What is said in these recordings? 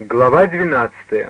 Глава 12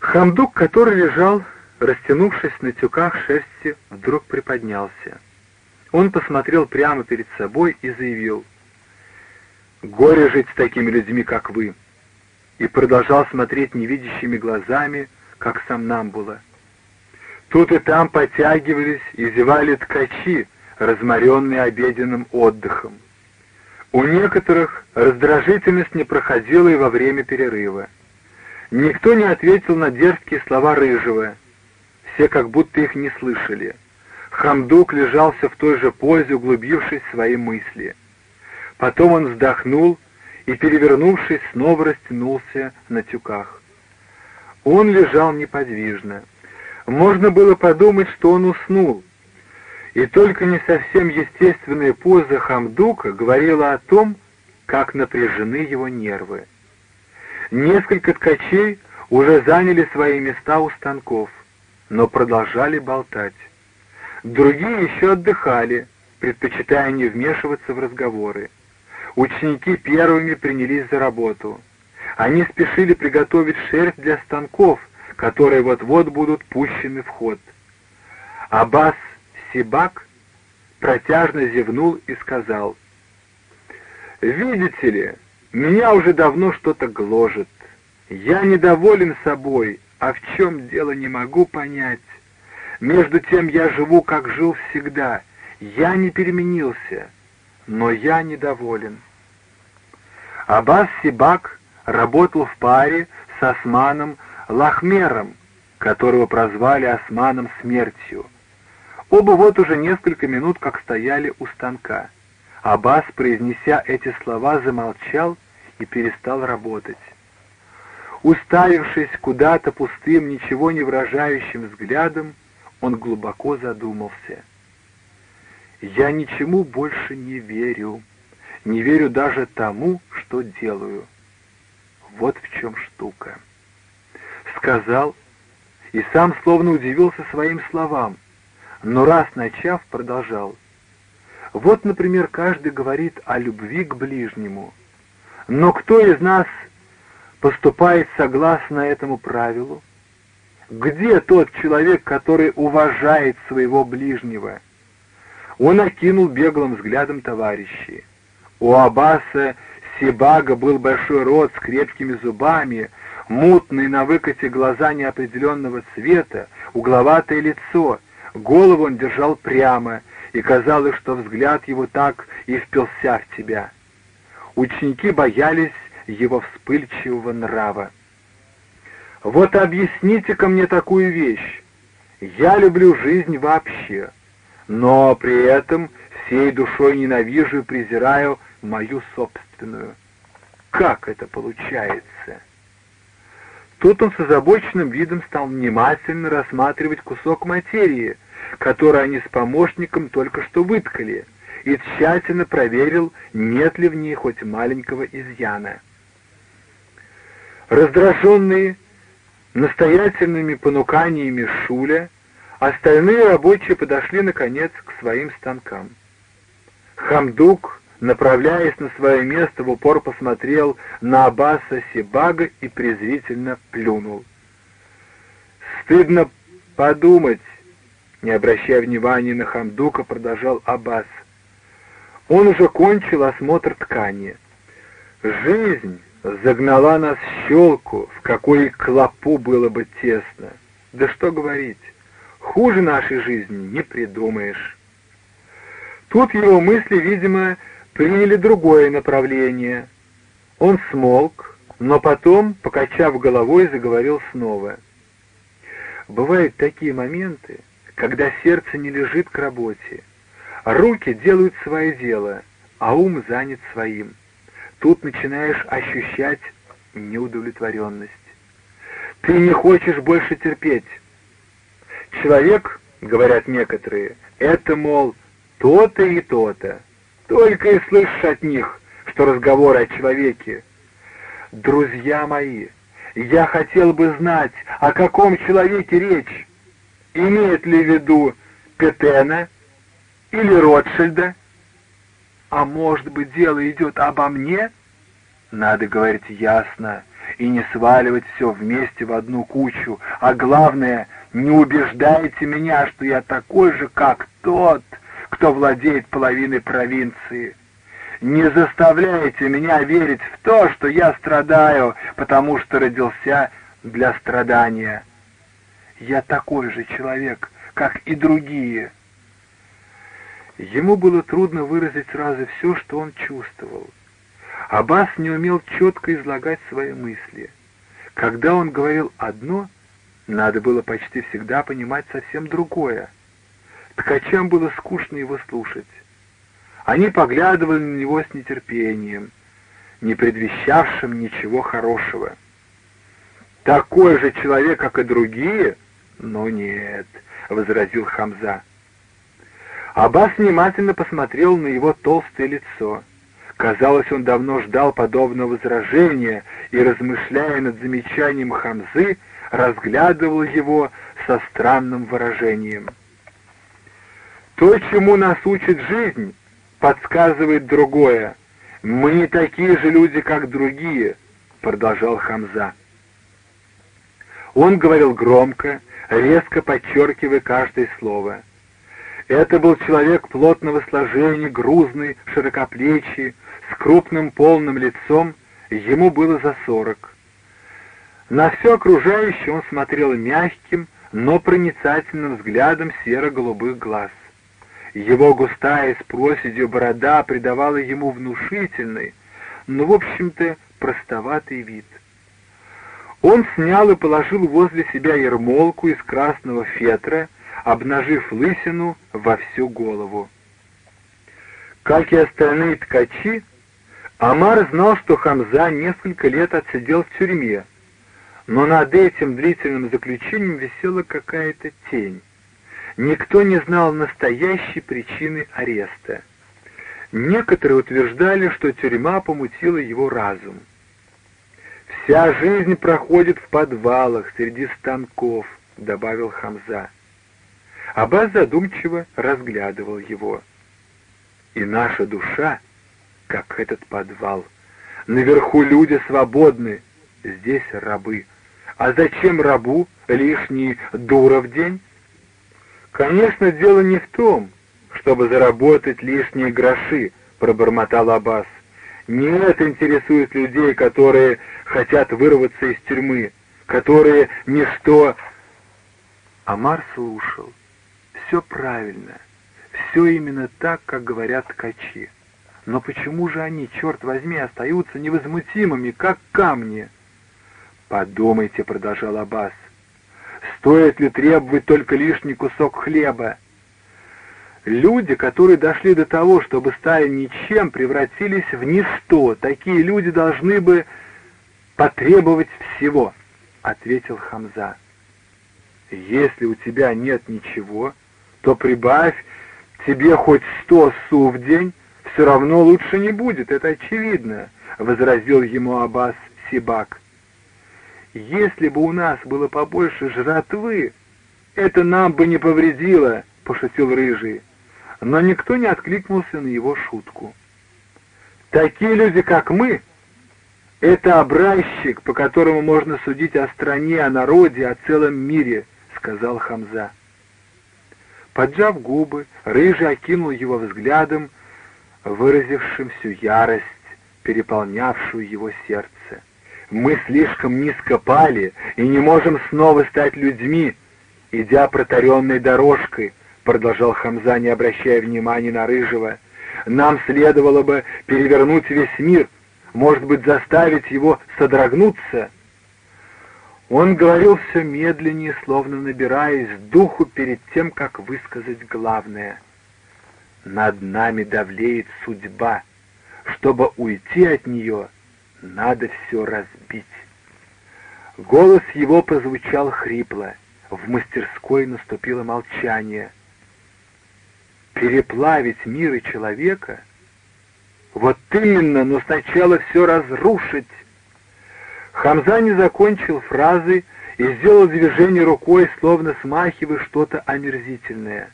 Хамдук, который лежал, растянувшись на тюках шерсти, вдруг приподнялся. Он посмотрел прямо перед собой и заявил, «Горе жить с такими людьми, как вы!» и продолжал смотреть невидящими глазами, как сам нам было. Тут и там потягивались и зевали ткачи, разморенные обеденным отдыхом. У некоторых раздражительность не проходила и во время перерыва. Никто не ответил на дерзкие слова Рыжего. Все как будто их не слышали. Хамдук лежался в той же позе, углубившись в свои мысли. Потом он вздохнул и, перевернувшись, снова растянулся на тюках. Он лежал неподвижно. Можно было подумать, что он уснул, и только не совсем естественная поза Хамдука говорила о том, как напряжены его нервы. Несколько ткачей уже заняли свои места у станков, но продолжали болтать. Другие еще отдыхали, предпочитая не вмешиваться в разговоры. Ученики первыми принялись за работу. Они спешили приготовить шерсть для станков, которые вот-вот будут пущены в ход. Аббас Сибак протяжно зевнул и сказал, «Видите ли, меня уже давно что-то гложет. Я недоволен собой, а в чем дело не могу понять. Между тем я живу, как жил всегда. Я не переменился, но я недоволен». Аббас Сибак работал в паре с Османом Лахмером, которого прозвали Османом Смертью. Оба вот уже несколько минут как стояли у станка. Аббас, произнеся эти слова, замолчал и перестал работать. Уставившись куда-то пустым, ничего не выражающим взглядом, он глубоко задумался. «Я ничему больше не верю, не верю даже тому, что делаю. Вот в чем штука». Сказал, и сам словно удивился своим словам но раз начав, продолжал. Вот, например, каждый говорит о любви к ближнему. Но кто из нас поступает согласно этому правилу? Где тот человек, который уважает своего ближнего? Он окинул беглым взглядом товарищей. У Аббаса Сибага был большой рот с крепкими зубами, мутные на выкате глаза неопределенного цвета, угловатое лицо — Голову он держал прямо, и казалось, что взгляд его так и впился в тебя. Ученики боялись его вспыльчивого нрава. Вот объясните-ка мне такую вещь. Я люблю жизнь вообще, но при этом всей душой ненавижу и презираю мою собственную. Как это получается? Тут он с озабоченным видом стал внимательно рассматривать кусок материи, который они с помощником только что выткали, и тщательно проверил, нет ли в ней хоть маленького изъяна. Раздраженные настоятельными понуканиями Шуля, остальные рабочие подошли, наконец, к своим станкам. Хамдук направляясь на свое место, в упор посмотрел на Аббаса Сибага и презрительно плюнул. «Стыдно подумать», — не обращая внимания на Хамдука, продолжал Аббас. Он уже кончил осмотр ткани. «Жизнь загнала нас в щелку, в какой клопу было бы тесно. Да что говорить, хуже нашей жизни не придумаешь». Тут его мысли, видимо, приняли другое направление. Он смолк, но потом, покачав головой, заговорил снова. Бывают такие моменты, когда сердце не лежит к работе. Руки делают свое дело, а ум занят своим. Тут начинаешь ощущать неудовлетворенность. Ты не хочешь больше терпеть. Человек, говорят некоторые, это, мол, то-то и то-то. Только и слышишь от них, что разговоры о человеке. Друзья мои, я хотел бы знать, о каком человеке речь. Имеет ли в виду Петена или Ротшильда? А может быть, дело идет обо мне? Надо говорить ясно и не сваливать все вместе в одну кучу, а главное, не убеждайте меня, что я такой же, как тот, кто владеет половиной провинции. Не заставляйте меня верить в то, что я страдаю, потому что родился для страдания. Я такой же человек, как и другие. Ему было трудно выразить сразу все, что он чувствовал. Аббас не умел четко излагать свои мысли. Когда он говорил одно, надо было почти всегда понимать совсем другое. Ткачам было скучно его слушать. Они поглядывали на него с нетерпением, не предвещавшим ничего хорошего. «Такой же человек, как и другие?» «Но нет», — возразил Хамза. Аббас внимательно посмотрел на его толстое лицо. Казалось, он давно ждал подобного возражения и, размышляя над замечанием Хамзы, разглядывал его со странным выражением. «То, чему нас учит жизнь, подсказывает другое. Мы не такие же люди, как другие», — продолжал Хамза. Он говорил громко, резко подчеркивая каждое слово. Это был человек плотного сложения, грузный, широкоплечий, с крупным полным лицом, ему было за сорок. На все окружающее он смотрел мягким, но проницательным взглядом серо-голубых глаз. Его густая с проседью борода придавала ему внушительный, но, в общем-то, простоватый вид. Он снял и положил возле себя ермолку из красного фетра, обнажив лысину во всю голову. Как и остальные ткачи, Амар знал, что Хамза несколько лет отсидел в тюрьме, но над этим длительным заключением висела какая-то тень. Никто не знал настоящей причины ареста. Некоторые утверждали, что тюрьма помутила его разум. «Вся жизнь проходит в подвалах, среди станков», — добавил Хамза. Аббас задумчиво разглядывал его. «И наша душа, как этот подвал. Наверху люди свободны, здесь рабы. А зачем рабу лишний дура в день?» «Конечно, дело не в том, чтобы заработать лишние гроши», — пробормотал Аббас. Не это интересует людей, которые хотят вырваться из тюрьмы, которые ничто... Амар слушал. Все правильно, все именно так, как говорят ткачи. Но почему же они, черт возьми, остаются невозмутимыми, как камни? «Подумайте», — продолжал Аббас, — «стоит ли требовать только лишний кусок хлеба? Люди, которые дошли до того, чтобы стали ничем, превратились в ничто. Такие люди должны бы потребовать всего, — ответил Хамза. Если у тебя нет ничего, то прибавь тебе хоть сто су в день, все равно лучше не будет, это очевидно, — возразил ему Аббас Сибак. Если бы у нас было побольше жратвы, это нам бы не повредило, — пошутил Рыжий но никто не откликнулся на его шутку. «Такие люди, как мы, это образчик, по которому можно судить о стране, о народе, о целом мире», — сказал Хамза. Поджав губы, Рыжий окинул его взглядом, выразившим всю ярость, переполнявшую его сердце. «Мы слишком низко пали и не можем снова стать людьми, идя протаренной дорожкой», — продолжал Хамза, не обращая внимания на Рыжего, — «нам следовало бы перевернуть весь мир, может быть, заставить его содрогнуться». Он говорил все медленнее, словно набираясь духу перед тем, как высказать главное. «Над нами давлеет судьба. Чтобы уйти от нее, надо все разбить». Голос его прозвучал хрипло. В мастерской наступило молчание — переплавить мир и человека? Вот именно, но сначала все разрушить. Хамза не закончил фразы и сделал движение рукой, словно смахивая что-то омерзительное.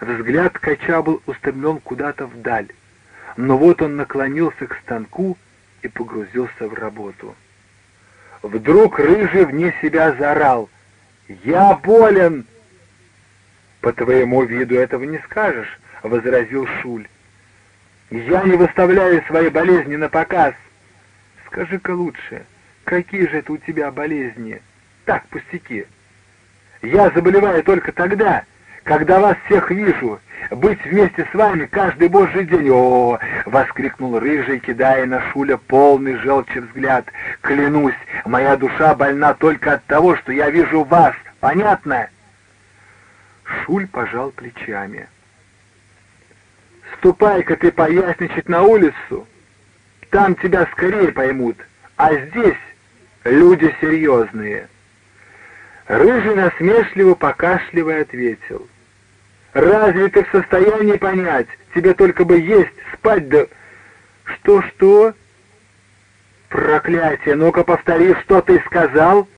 Взгляд ткача был устремлен куда-то вдаль. Но вот он наклонился к станку и погрузился в работу. Вдруг Рыжий вне себя заорал. «Я болен!» «По твоему виду этого не скажешь», — возразил Шуль. «Я не выставляю свои болезни на показ. Скажи-ка лучше, какие же это у тебя болезни? Так, пустяки. Я заболеваю только тогда, когда вас всех вижу, быть вместе с вами каждый божий день. О, воскликнул рыжий, кидая на Шуля полный желчи взгляд. Клянусь, моя душа больна только от того, что я вижу вас. Понятно? Шуль пожал плечами. Ступай-ка ты поясничать на улицу, там тебя скорее поймут, а здесь люди серьезные. Рыжий насмешливо покашливая ответил — Разве ты в состоянии понять? Тебе только бы есть, спать да... Что-что? Проклятие, ну-ка повтори, что ты сказал?